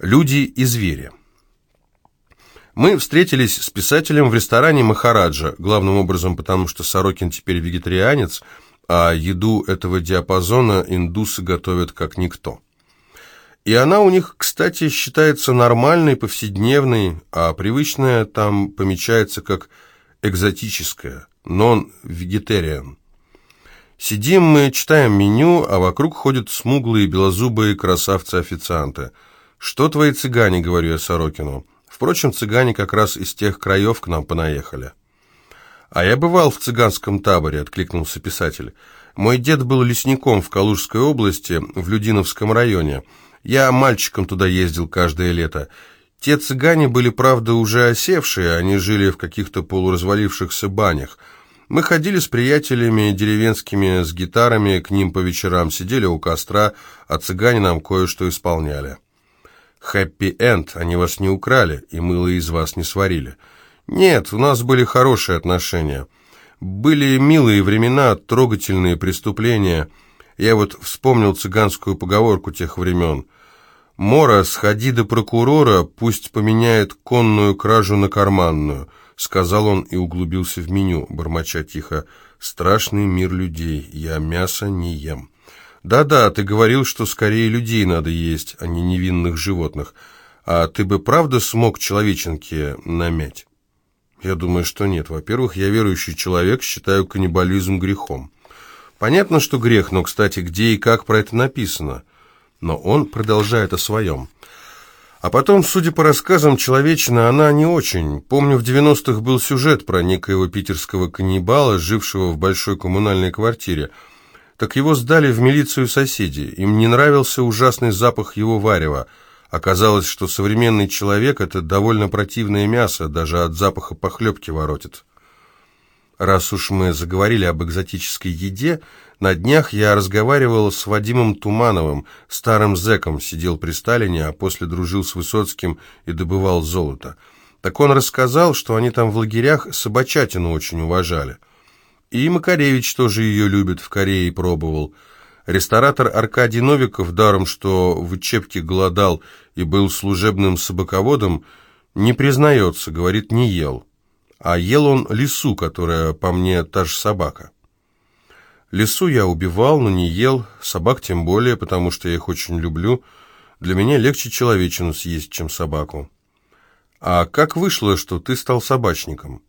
Люди и звери. Мы встретились с писателем в ресторане Махараджа, главным образом потому, что Сорокин теперь вегетарианец, а еду этого диапазона индусы готовят как никто. И она у них, кстати, считается нормальной, повседневной, а привычная там помечается как экзотическая, non-vegetarian. Сидим мы, читаем меню, а вокруг ходят смуглые белозубые красавцы-официанты. «Что твои цыгане?» — говорю я Сорокину. Впрочем, цыгане как раз из тех краев к нам понаехали. «А я бывал в цыганском таборе», — откликнулся писатель. «Мой дед был лесником в Калужской области, в Людиновском районе. Я мальчиком туда ездил каждое лето. Те цыгане были, правда, уже осевшие, они жили в каких-то полуразвалившихся банях». Мы ходили с приятелями деревенскими с гитарами к ним по вечерам, сидели у костра, а цыгане нам кое-что исполняли. Хэппи-энд, они вас не украли и мыло из вас не сварили. Нет, у нас были хорошие отношения. Были милые времена, трогательные преступления. Я вот вспомнил цыганскую поговорку тех времен. «Мора, сходи до прокурора, пусть поменяет конную кражу на карманную», — сказал он и углубился в меню, бормоча тихо. «Страшный мир людей, я мясо не ем». «Да-да, ты говорил, что скорее людей надо есть, а не невинных животных. А ты бы правда смог человеченке намять?» «Я думаю, что нет. Во-первых, я верующий человек, считаю каннибализм грехом. Понятно, что грех, но, кстати, где и как про это написано?» Но он продолжает о своем. А потом, судя по рассказам, человечина она не очень. Помню, в 90-х был сюжет про некоего питерского каннибала, жившего в большой коммунальной квартире – так его сдали в милицию соседи. Им не нравился ужасный запах его варева. Оказалось, что современный человек – это довольно противное мясо, даже от запаха похлебки воротит. Раз уж мы заговорили об экзотической еде, на днях я разговаривал с Вадимом Тумановым, старым зэком, сидел при Сталине, а после дружил с Высоцким и добывал золото. Так он рассказал, что они там в лагерях собачатину очень уважали – и Макаревич тоже ее любит, в Корее пробовал. Ресторатор Аркадий Новиков, даром что в учебке голодал и был служебным собаководом, не признается, говорит, не ел. А ел он лису, которая, по мне, та же собака. Лису я убивал, но не ел, собак тем более, потому что я их очень люблю. Для меня легче человечину съесть, чем собаку. А как вышло, что ты стал собачником?»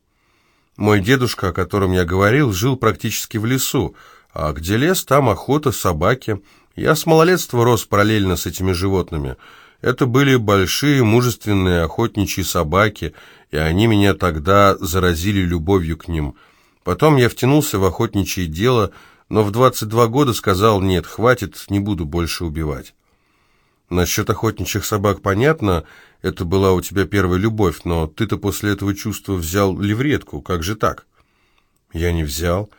Мой дедушка, о котором я говорил, жил практически в лесу, а где лес, там охота, собаки. Я с малолетства рос параллельно с этими животными. Это были большие, мужественные охотничьи собаки, и они меня тогда заразили любовью к ним. Потом я втянулся в охотничье дело, но в 22 года сказал «нет, хватит, не буду больше убивать». Насчет охотничьих собак понятно, это была у тебя первая любовь, но ты-то после этого чувства взял левретку, как же так? Я не взял.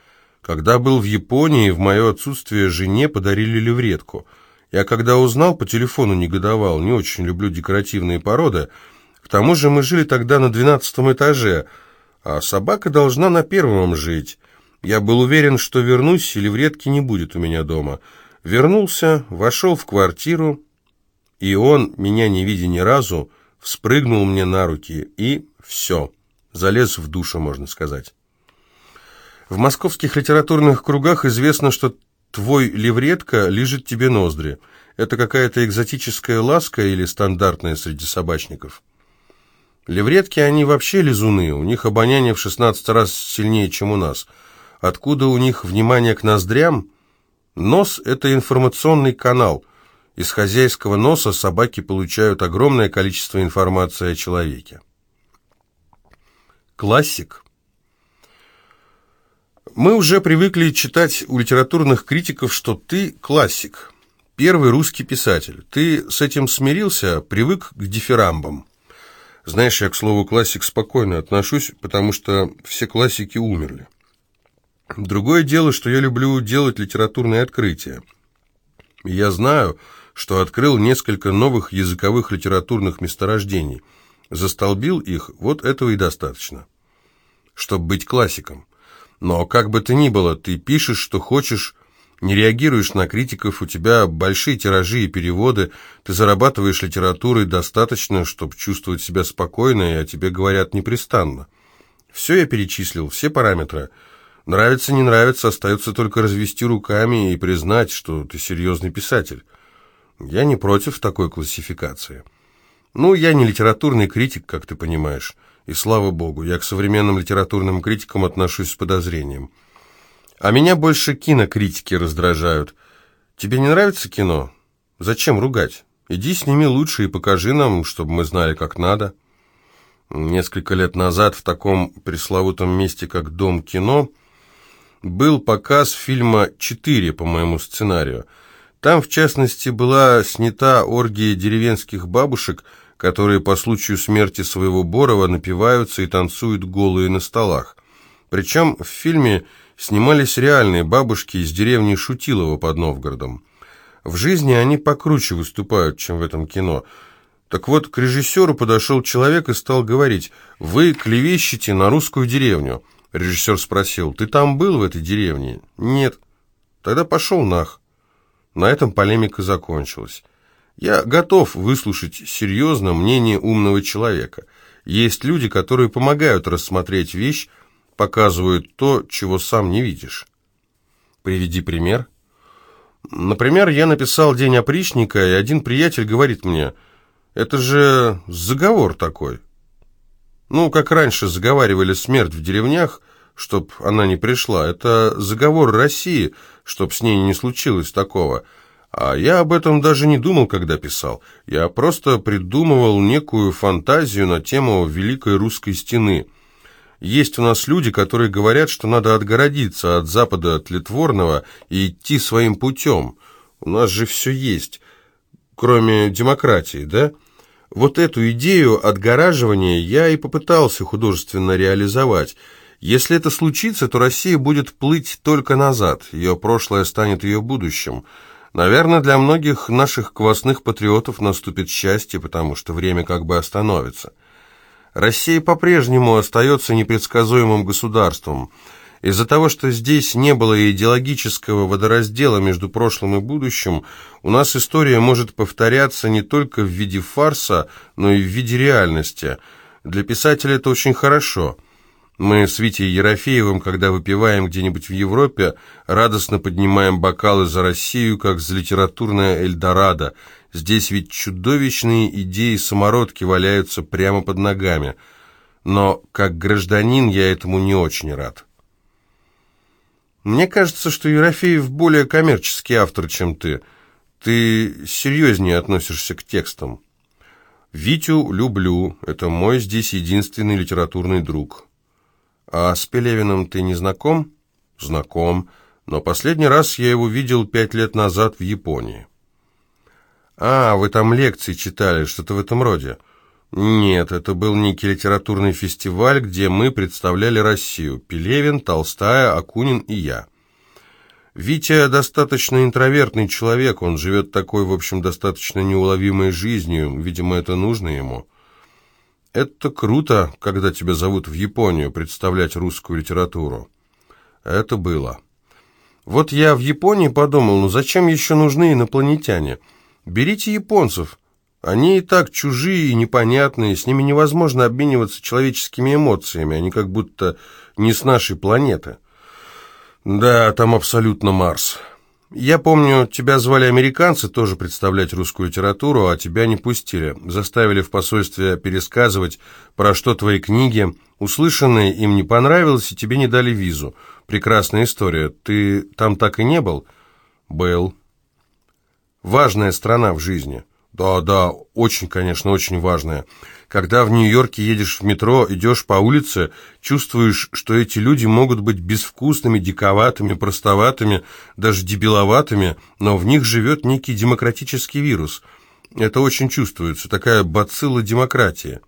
Когда был в Японии, в мое отсутствие жене подарили левретку. Я когда узнал, по телефону негодовал, не очень люблю декоративные породы. К тому же мы жили тогда на двенадцатом этаже, а собака должна на первом жить. Я был уверен, что вернусь, и левретки не будет у меня дома. Вернулся, вошел в квартиру, и он, меня не видя ни разу, спрыгнул мне на руки и все, залез в душу, можно сказать. В московских литературных кругах известно, что твой левретка лежит тебе ноздри. Это какая-то экзотическая ласка или стандартная среди собачников? Левретки, они вообще лизуны, у них обоняние в 16 раз сильнее, чем у нас. Откуда у них внимание к ноздрям? Нос – это информационный канал – из хозяйского носа собаки получают огромное количество информации о человеке. Классик. Мы уже привыкли читать у литературных критиков, что ты классик, первый русский писатель. Ты с этим смирился, привык к дифирамбам. Знаешь, я к слову классик спокойно отношусь, потому что все классики умерли. Другое дело, что я люблю делать литературные открытия. Я знаю, что открыл несколько новых языковых литературных месторождений. Застолбил их, вот этого и достаточно. Чтобы быть классиком. Но как бы то ни было, ты пишешь, что хочешь, не реагируешь на критиков, у тебя большие тиражи и переводы, ты зарабатываешь литературой достаточно, чтобы чувствовать себя спокойно, и о тебе говорят непрестанно. Все я перечислил, все параметры. Нравится, не нравится, остается только развести руками и признать, что ты серьезный писатель. Я не против такой классификации. Ну, я не литературный критик, как ты понимаешь, и слава богу, я к современным литературным критикам отношусь с подозрением. А меня больше кинокритики раздражают. Тебе не нравится кино? Зачем ругать? Иди сними лучше и покажи нам, чтобы мы знали, как надо. Несколько лет назад в таком пресловутом месте, как Дом кино, был показ фильма «Четыре» по моему сценарию. Там, в частности, была снята оргия деревенских бабушек, которые по случаю смерти своего Борова напиваются и танцуют голые на столах. Причем в фильме снимались реальные бабушки из деревни Шутилова под Новгородом. В жизни они покруче выступают, чем в этом кино. Так вот, к режиссеру подошел человек и стал говорить, «Вы клевещете на русскую деревню». Режиссер спросил, «Ты там был в этой деревне?» «Нет». «Тогда пошел нах». На этом полемика закончилась. Я готов выслушать серьезно мнение умного человека. Есть люди, которые помогают рассмотреть вещь, показывают то, чего сам не видишь. Приведи пример. Например, я написал «День опричника», и один приятель говорит мне, «Это же заговор такой». Ну, как раньше заговаривали смерть в деревнях, чтоб она не пришла. Это заговор России, чтоб с ней не случилось такого. А я об этом даже не думал, когда писал. Я просто придумывал некую фантазию на тему Великой Русской Стены – есть у нас люди, которые говорят, что надо отгородиться от Запада тлетворного и идти своим путем. У нас же все есть, кроме демократии, да? Вот эту идею отгораживания я и попытался художественно реализовать. Если это случится, то Россия будет плыть только назад, ее прошлое станет ее будущим. Наверное, для многих наших квасных патриотов наступит счастье, потому что время как бы остановится. Россия по-прежнему остается непредсказуемым государством. Из-за того, что здесь не было идеологического водораздела между прошлым и будущим, у нас история может повторяться не только в виде фарса, но и в виде реальности. Для писателя это очень хорошо. Мы с Витей Ерофеевым, когда выпиваем где-нибудь в Европе, радостно поднимаем бокалы за Россию, как за литературное Эльдорадо – Здесь ведь чудовищные идеи самородки валяются прямо под ногами. Но как гражданин я этому не очень рад. Мне кажется, что Ерофеев более коммерческий автор, чем ты. Ты серьезнее относишься к текстам. Витю люблю, это мой здесь единственный литературный друг. А с Пелевиным ты не знаком? Знаком, но последний раз я его видел пять лет назад в Японии. «А, вы там лекции читали, что-то в этом роде». «Нет, это был некий литературный фестиваль, где мы представляли Россию. Пелевин, Толстая, Акунин и я». Витя достаточно интровертный человек, он живет такой, в общем, достаточно неуловимой жизнью, видимо, это нужно ему. Это круто, когда тебя зовут в Японию представлять русскую литературу. Это было. Вот я в Японии подумал, ну зачем еще нужны инопланетяне?» Берите японцев. Они и так чужие и непонятные, с ними невозможно обмениваться человеческими эмоциями, они как будто не с нашей планеты. Да, там абсолютно Марс. Я помню, тебя звали американцы тоже представлять русскую литературу, а тебя не пустили. Заставили в посольстве пересказывать, про что твои книги. Услышанное им не понравилось, и тебе не дали визу. Прекрасная история. Ты там так и не был? Был важная страна в жизни. Да, да, очень, конечно, очень важная. Когда в Нью-Йорке едешь в метро, идешь по улице, чувствуешь, что эти люди могут быть безвкусными, диковатыми, простоватыми, даже дебиловатыми, но в них живет некий демократический вирус. Это очень чувствуется, такая бацилла демократии.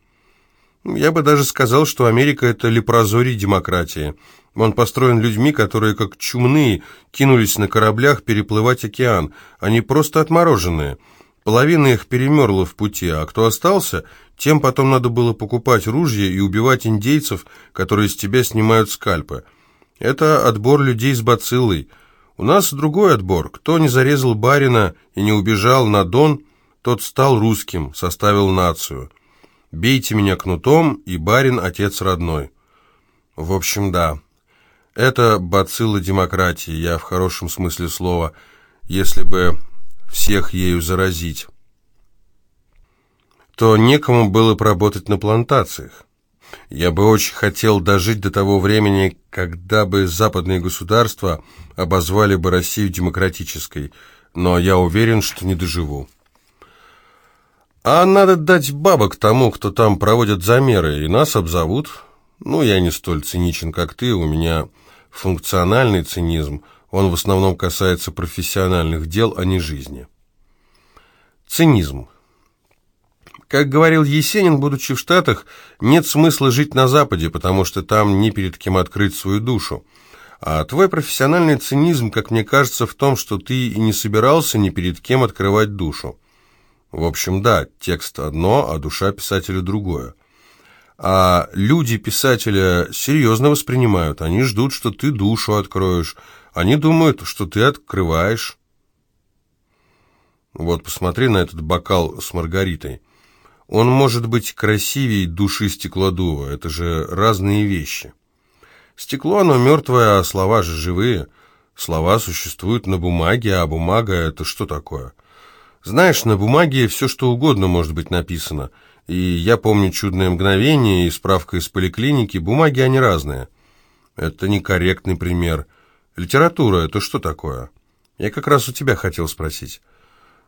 Я бы даже сказал, что Америка – это лепрозорий демократии. Он построен людьми, которые, как чумные, кинулись на кораблях переплывать океан. Они просто отмороженные. Половина их перемерла в пути, а кто остался, тем потом надо было покупать ружья и убивать индейцев, которые с тебя снимают скальпы. Это отбор людей с бациллой. У нас другой отбор. Кто не зарезал барина и не убежал на Дон, тот стал русским, составил нацию. Бейте меня кнутом, и барин отец родной. В общем, да. Это бацилла демократии, я в хорошем смысле слова, если бы всех ею заразить, то некому было бы работать на плантациях. Я бы очень хотел дожить до того времени, когда бы западные государства обозвали бы Россию демократической, но я уверен, что не доживу. А надо дать бабок тому, кто там проводит замеры, и нас обзовут. Ну, я не столь циничен, как ты, у меня функциональный цинизм, он в основном касается профессиональных дел, а не жизни. Цинизм. Как говорил Есенин, будучи в Штатах, нет смысла жить на Западе, потому что там не перед кем открыть свою душу. А твой профессиональный цинизм, как мне кажется, в том, что ты и не собирался ни перед кем открывать душу. В общем, да, текст одно, а душа писателя другое. А люди писателя серьезно воспринимают, они ждут, что ты душу откроешь, они думают, что ты открываешь. Вот, посмотри на этот бокал с маргаритой. Он может быть красивее души стеклодува, это же разные вещи. Стекло, оно мертвое, а слова же живые. Слова существуют на бумаге, а бумага — это что такое? Знаешь, на бумаге все что угодно может быть написано. И я помню «Чудное мгновение» и справка из поликлиники. Бумаги, они разные. Это некорректный пример. Литература — это что такое? Я как раз у тебя хотел спросить.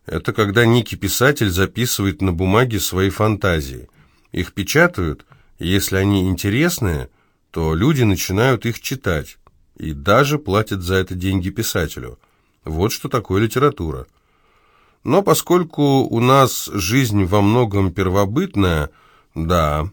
Это когда некий писатель записывает на бумаге свои фантазии. Их печатают, и если они интересные, то люди начинают их читать. И даже платят за это деньги писателю. Вот что такое литература. Но поскольку у нас жизнь во многом первобытная, да,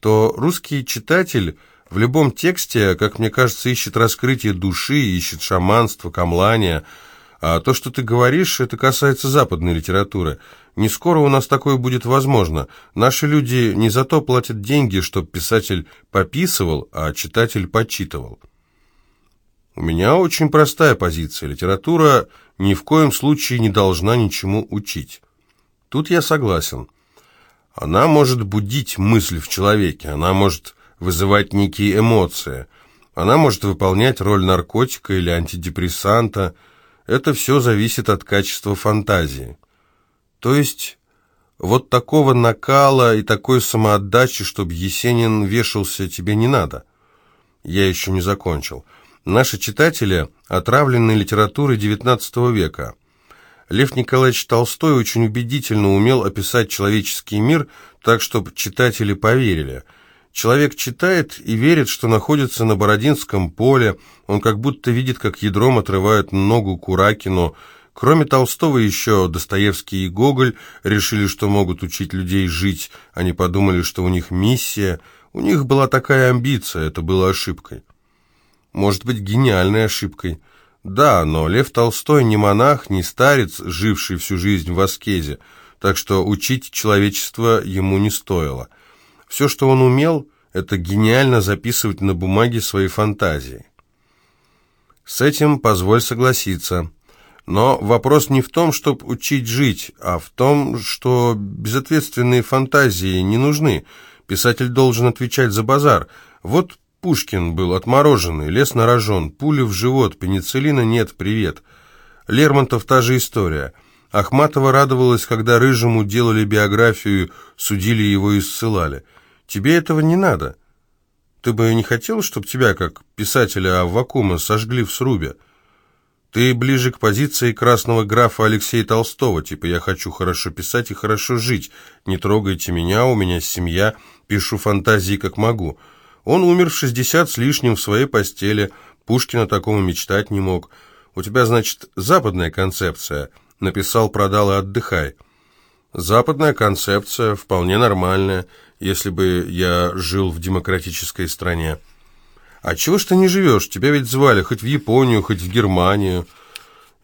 то русский читатель в любом тексте, как мне кажется, ищет раскрытие души, ищет шаманство, камлания – а то, что ты говоришь, это касается западной литературы. Не скоро у нас такое будет возможно. Наши люди не за то платят деньги, чтобы писатель пописывал, а читатель почитывал. У меня очень простая позиция. Литература ни в коем случае не должна ничему учить. Тут я согласен. Она может будить мысль в человеке, она может вызывать некие эмоции, она может выполнять роль наркотика или антидепрессанта – это все зависит от качества фантазии. То есть вот такого накала и такой самоотдачи, чтобы Есенин вешался, тебе не надо. Я еще не закончил. Наши читатели отравлены литературой XIX века. Лев Николаевич Толстой очень убедительно умел описать человеческий мир так, чтобы читатели поверили – Человек читает и верит, что находится на Бородинском поле, он как будто видит, как ядром отрывают ногу Куракину. Кроме Толстого еще Достоевский и Гоголь решили, что могут учить людей жить, они подумали, что у них миссия. У них была такая амбиция, это было ошибкой. Может быть, гениальной ошибкой. Да, но Лев Толстой не монах, не старец, живший всю жизнь в аскезе, так что учить человечество ему не стоило. Все, что он умел, это гениально записывать на бумаге свои фантазии. С этим позволь согласиться. Но вопрос не в том, чтобы учить жить, а в том, что безответственные фантазии не нужны. Писатель должен отвечать за базар. Вот Пушкин был отмороженный, лес нарожен, пули в живот, пенициллина нет, привет. Лермонтов та же история. Ахматова радовалась, когда Рыжему делали биографию, судили его и ссылали. Тебе этого не надо. Ты бы не хотел, чтобы тебя, как писателя Аввакума, сожгли в срубе? Ты ближе к позиции красного графа Алексея Толстого, типа «я хочу хорошо писать и хорошо жить, не трогайте меня, у меня семья, пишу фантазии как могу». Он умер в 60 с лишним в своей постели, Пушкин о таком мечтать не мог. У тебя, значит, западная концепция. Написал, продал и отдыхай. Западная концепция, вполне нормальная если бы я жил в демократической стране. А чего ж ты не живешь? Тебя ведь звали хоть в Японию, хоть в Германию.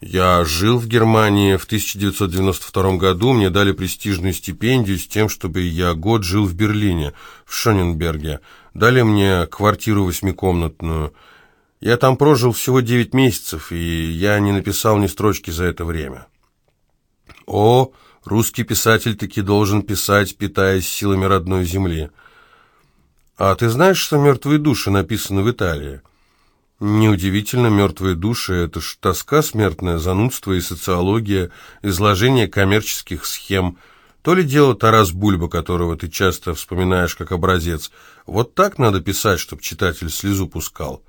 Я жил в Германии в 1992 году, мне дали престижную стипендию с тем, чтобы я год жил в Берлине, в Шоненберге. Дали мне квартиру восьмикомнатную. Я там прожил всего девять месяцев, и я не написал ни строчки за это время. О, русский писатель таки должен писать, питаясь силами родной земли. А ты знаешь, что «Мертвые души» написаны в Италии? Неудивительно, «Мертвые души» — это ж тоска смертная, занудство и социология, изложение коммерческих схем. То ли дело Тарас Бульба, которого ты часто вспоминаешь как образец. Вот так надо писать, чтобы читатель слезу пускал.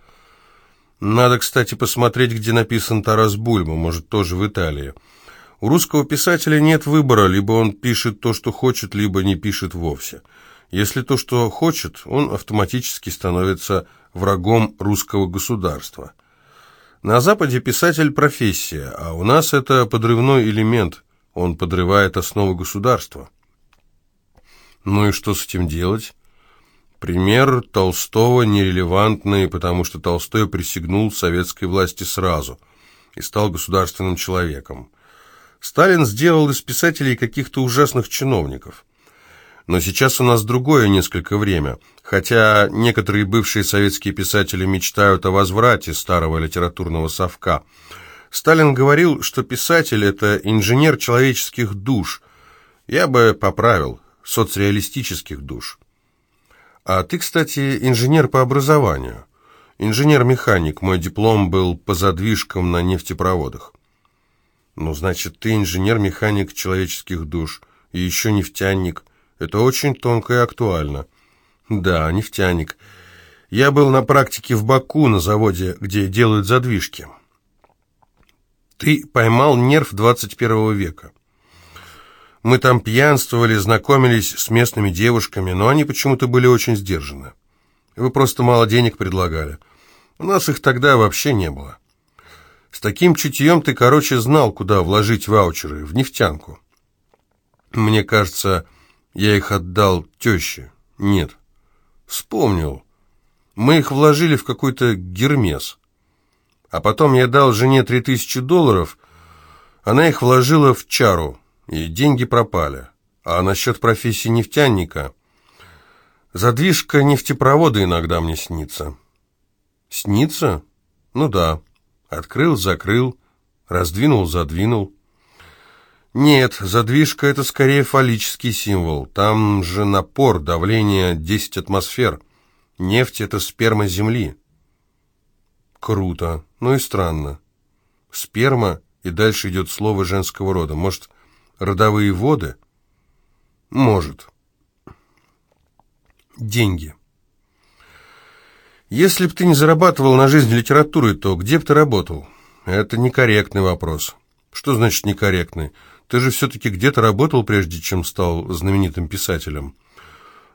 Надо, кстати, посмотреть, где написан Тарас Бульба, может, тоже в Италии. У русского писателя нет выбора, либо он пишет то, что хочет, либо не пишет вовсе. Если то, что хочет, он автоматически становится врагом русского государства. На Западе писатель – профессия, а у нас это подрывной элемент, он подрывает основы государства. Ну и что с этим делать? Пример Толстого нерелевантный, потому что Толстой присягнул советской власти сразу и стал государственным человеком. Сталин сделал из писателей каких-то ужасных чиновников – но сейчас у нас другое несколько время, хотя некоторые бывшие советские писатели мечтают о возврате старого литературного совка. Сталин говорил, что писатель – это инженер человеческих душ. Я бы поправил, соцреалистических душ. А ты, кстати, инженер по образованию. Инженер-механик, мой диплом был по задвижкам на нефтепроводах. Ну, значит, ты инженер-механик человеческих душ, и еще нефтяник – это очень тонко и актуально. Да, нефтяник. Я был на практике в Баку, на заводе, где делают задвижки. Ты поймал нерв 21 века. Мы там пьянствовали, знакомились с местными девушками, но они почему-то были очень сдержаны. Вы просто мало денег предлагали. У нас их тогда вообще не было. С таким чутьем ты, короче, знал, куда вложить ваучеры, в нефтянку. Мне кажется, я их отдал теще. Нет. Вспомнил. Мы их вложили в какой-то гермес. А потом я дал жене три тысячи долларов, она их вложила в чару, и деньги пропали. А насчет профессии нефтяника... Задвижка нефтепровода иногда мне снится. Снится? Ну да. Открыл, закрыл, раздвинул, задвинул. Нет, задвижка – это скорее фаллический символ. Там же напор, давление 10 атмосфер. Нефть – это сперма Земли. Круто, ну и странно. Сперма, и дальше идет слово женского рода. Может, родовые воды? Может. Деньги. Если б ты не зарабатывал на жизнь литературой, то где бы ты работал? Это некорректный вопрос. Что значит некорректный? Ты же все-таки где-то работал, прежде чем стал знаменитым писателем.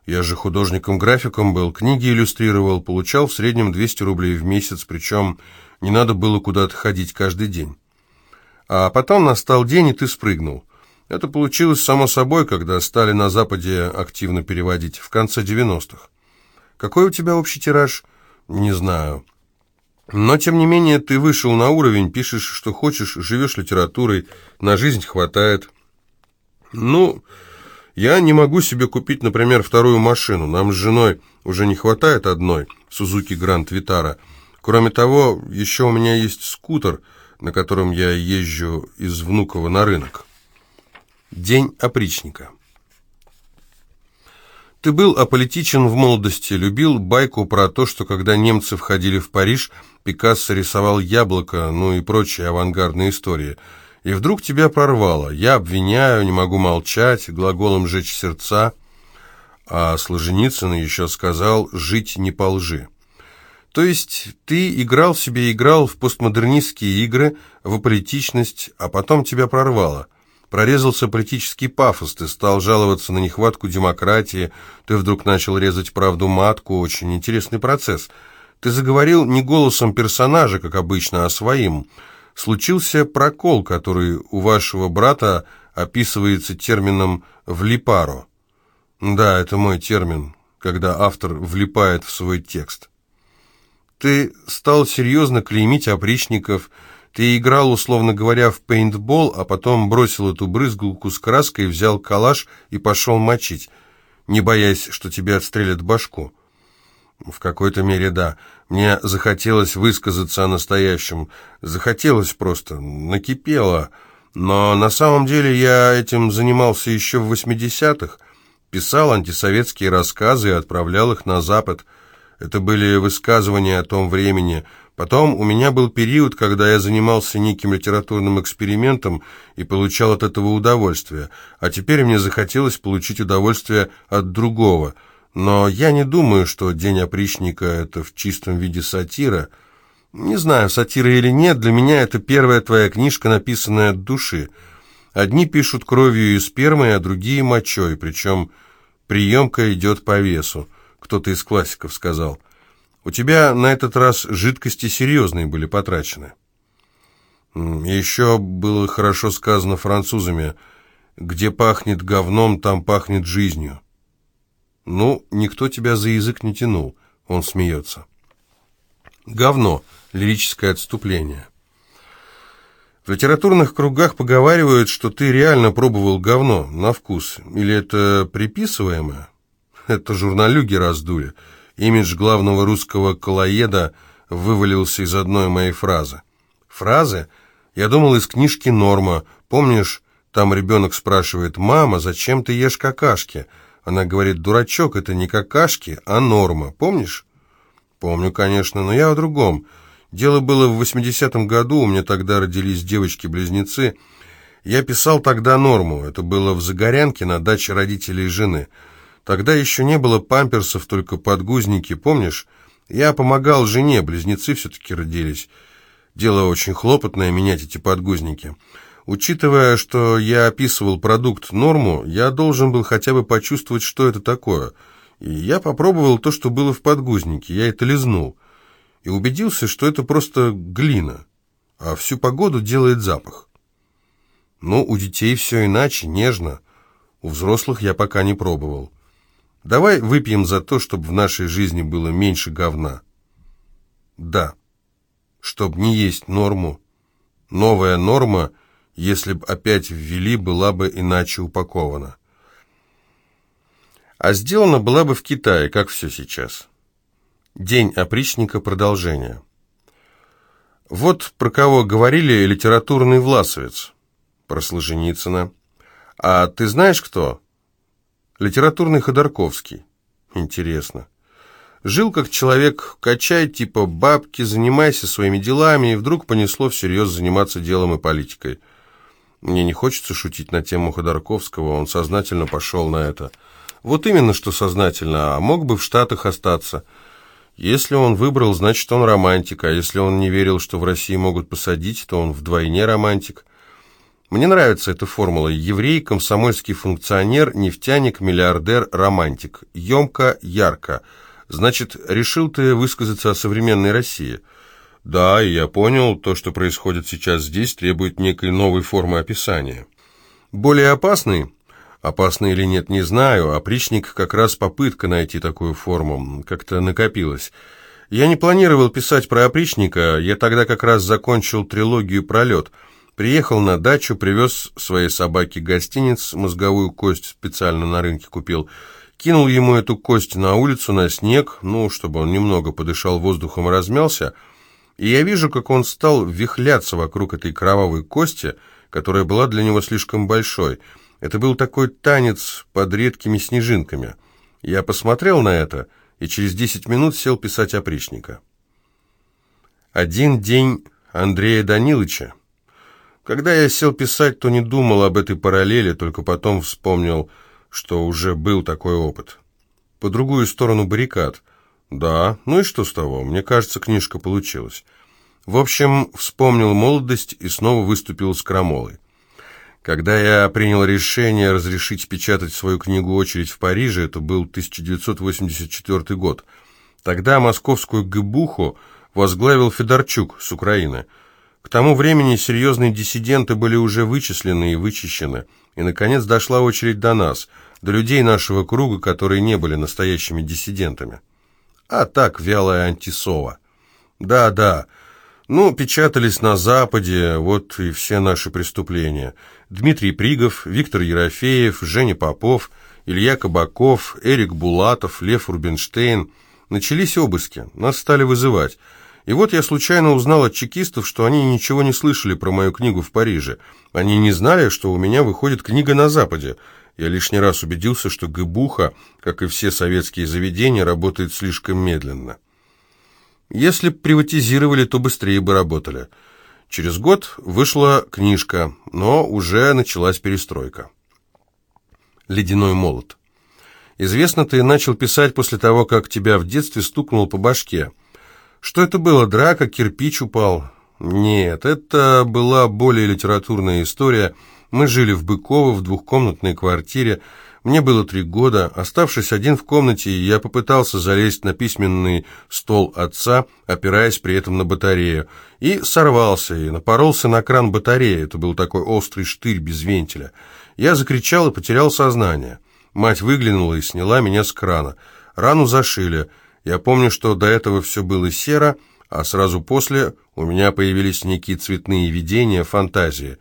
Я же художником-графиком был, книги иллюстрировал, получал в среднем 200 рублей в месяц, причем не надо было куда-то ходить каждый день. А потом настал день, и ты спрыгнул. Это получилось само собой, когда стали на Западе активно переводить, в конце 90-х. Какой у тебя общий тираж? Не знаю. Но, тем не менее, ты вышел на уровень, пишешь, что хочешь, живешь литературой, на жизнь хватает. Ну, я не могу себе купить, например, вторую машину. Нам с женой уже не хватает одной, Сузуки Гранд Витара. Кроме того, еще у меня есть скутер, на котором я езжу из Внуково на рынок. День опричника. Ты был аполитичен в молодости, любил байку про то, что когда немцы входили в Париж, Пикассо рисовал яблоко, ну и прочие авангардные истории. И вдруг тебя прорвало. Я обвиняю, не могу молчать, глаголом «жечь сердца». А Солженицын еще сказал «жить не по лжи». То есть ты играл себе, играл в постмодернистские игры, в аполитичность, а потом тебя прорвало – Прорезался политический пафос, ты стал жаловаться на нехватку демократии, ты вдруг начал резать правду матку, очень интересный процесс. Ты заговорил не голосом персонажа, как обычно, а своим. Случился прокол, который у вашего брата описывается термином «влипаро». Да, это мой термин, когда автор влипает в свой текст. Ты стал серьезно клеймить опричников, ты играл, условно говоря, в пейнтбол, а потом бросил эту брызгалку с краской, взял калаш и пошел мочить, не боясь, что тебе отстрелят башку. В какой-то мере да. Мне захотелось высказаться о настоящем. Захотелось просто, накипело. Но на самом деле я этим занимался еще в 80-х. Писал антисоветские рассказы и отправлял их на Запад. Это были высказывания о том времени. Потом у меня был период, когда я занимался неким литературным экспериментом и получал от этого удовольствие. А теперь мне захотелось получить удовольствие от другого – но я не думаю, что «День опричника» — это в чистом виде сатира. Не знаю, сатира или нет, для меня это первая твоя книжка, написанная от души. Одни пишут кровью и спермой, а другие — мочой, причем приемка идет по весу, кто-то из классиков сказал. У тебя на этот раз жидкости серьезные были потрачены. Еще было хорошо сказано французами «Где пахнет говном, там пахнет жизнью». «Ну, никто тебя за язык не тянул», — он смеется. «Говно. Лирическое отступление». В литературных кругах поговаривают, что ты реально пробовал говно на вкус. Или это приписываемое? Это журналюги раздули. Имидж главного русского колоеда вывалился из одной моей фразы. Фразы? Я думал из книжки «Норма». Помнишь, там ребенок спрашивает, «Мама, зачем ты ешь какашки?» Она говорит, дурачок, это не какашки, а норма. Помнишь? Помню, конечно, но я о другом. Дело было в 80-м году, у меня тогда родились девочки-близнецы. Я писал тогда норму, это было в Загорянке на даче родителей жены. Тогда еще не было памперсов, только подгузники, помнишь? Я помогал жене, близнецы все-таки родились. Дело очень хлопотное менять эти подгузники. Учитывая, что я описывал продукт норму, я должен был хотя бы почувствовать, что это такое. И я попробовал то, что было в подгузнике, я это лизнул. И убедился, что это просто глина, а всю погоду делает запах. Ну, у детей все иначе, нежно. У взрослых я пока не пробовал. Давай выпьем за то, чтобы в нашей жизни было меньше говна. Да, чтобы не есть норму. Новая норма — если б опять ввели, была бы иначе упакована. А сделана была бы в Китае, как все сейчас. День опричника продолжение. Вот про кого говорили литературный власовец. Про Солженицына. А ты знаешь кто? Литературный Ходорковский. Интересно. Жил как человек, качай типа бабки, занимайся своими делами, и вдруг понесло всерьез заниматься делом и политикой. Мне не хочется шутить на тему Ходорковского, он сознательно пошел на это. Вот именно, что сознательно, а мог бы в Штатах остаться. Если он выбрал, значит, он романтик, а если он не верил, что в России могут посадить, то он вдвойне романтик. Мне нравится эта формула. Еврей, комсомольский функционер, нефтяник, миллиардер, романтик. Емко, ярко. Значит, решил ты высказаться о современной России – да, и я понял, то, что происходит сейчас здесь, требует некой новой формы описания. Более опасный? Опасный или нет, не знаю. Опричник как раз попытка найти такую форму. Как-то накопилось. Я не планировал писать про опричника, я тогда как раз закончил трилогию «Пролет». Приехал на дачу, привез своей собаке гостиниц, мозговую кость специально на рынке купил. Кинул ему эту кость на улицу, на снег, ну, чтобы он немного подышал воздухом и размялся, и я вижу, как он стал вихляться вокруг этой кровавой кости, которая была для него слишком большой. Это был такой танец под редкими снежинками. Я посмотрел на это и через десять минут сел писать опричника. Один день Андрея Данилыча. Когда я сел писать, то не думал об этой параллели, только потом вспомнил, что уже был такой опыт. По другую сторону баррикад. Да, ну и что с того? Мне кажется, книжка получилась. В общем, вспомнил молодость и снова выступил с крамолой. Когда я принял решение разрешить печатать свою книгу «Очередь в Париже», это был 1984 год. Тогда московскую ГБУХу возглавил Федорчук с Украины. К тому времени серьезные диссиденты были уже вычислены и вычищены. И, наконец, дошла очередь до нас, до людей нашего круга, которые не были настоящими диссидентами а так вялая антисова. Да-да, ну, печатались на Западе, вот и все наши преступления. Дмитрий Пригов, Виктор Ерофеев, Женя Попов, Илья Кабаков, Эрик Булатов, Лев Рубинштейн. Начались обыски, нас стали вызывать. И вот я случайно узнал от чекистов, что они ничего не слышали про мою книгу в Париже. Они не знали, что у меня выходит книга на Западе. Я лишний раз убедился, что ГБУХа, как и все советские заведения, работает слишком медленно. Если приватизировали, то быстрее бы работали. Через год вышла книжка, но уже началась перестройка. «Ледяной молот». Известно, ты начал писать после того, как тебя в детстве стукнул по башке. Что это было, драка, кирпич упал? Нет, это была более литературная история. Мы жили в Быково в двухкомнатной квартире. Мне было три года. Оставшись один в комнате, я попытался залезть на письменный стол отца, опираясь при этом на батарею. И сорвался, и напоролся на кран батареи. Это был такой острый штырь без вентиля. Я закричал и потерял сознание. Мать выглянула и сняла меня с крана. Рану зашили. Я помню, что до этого все было серо, а сразу после у меня появились некие цветные видения, фантазии.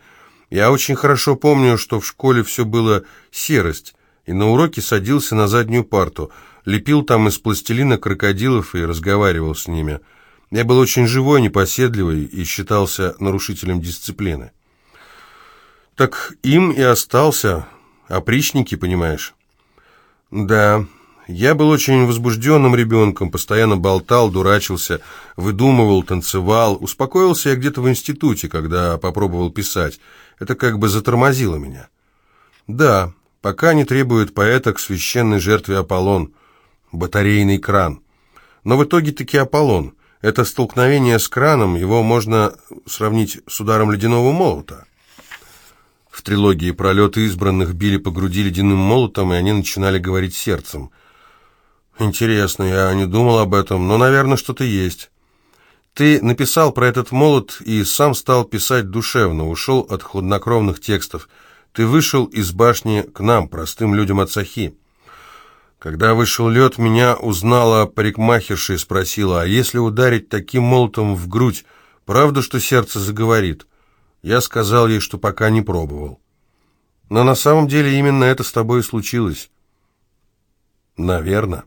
Я очень хорошо помню, что в школе все было серость, и на уроке садился на заднюю парту, лепил там из пластилина крокодилов и разговаривал с ними. Я был очень живой, непоседливый и считался нарушителем дисциплины. Так им и остался, опричники, понимаешь? Да, я был очень возбужденным ребенком, постоянно болтал, дурачился, выдумывал, танцевал. Успокоился я где-то в институте, когда попробовал писать. Это как бы затормозило меня. Да, пока не требует поэта к священной жертве Аполлон, батарейный кран. Но в итоге таки Аполлон. Это столкновение с краном, его можно сравнить с ударом ледяного молота. В трилогии пролеты избранных били по груди ледяным молотом, и они начинали говорить сердцем. Интересно, я не думал об этом, но, наверное, что-то есть. Ты написал про этот молот и сам стал писать душевно, ушел от хладнокровных текстов. Ты вышел из башни к нам, простым людям от Сахи. Когда вышел лед, меня узнала парикмахерша и спросила, а если ударить таким молотом в грудь, правда, что сердце заговорит? Я сказал ей, что пока не пробовал. Но на самом деле именно это с тобой и случилось. Наверное.